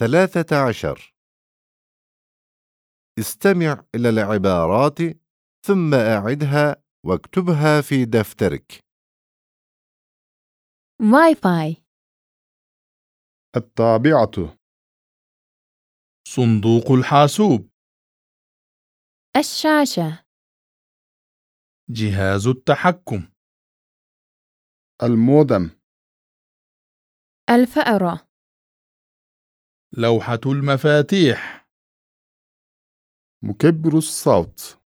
ثلاثة عشر. استمع إلى العبارات ثم أعدها واكتبها في دفترك. واي فاي الطابعة صندوق الحاسوب. الشاشة. جهاز التحكم. المودم. الفأرة. لوحة المفاتيح. مكبر الصوت.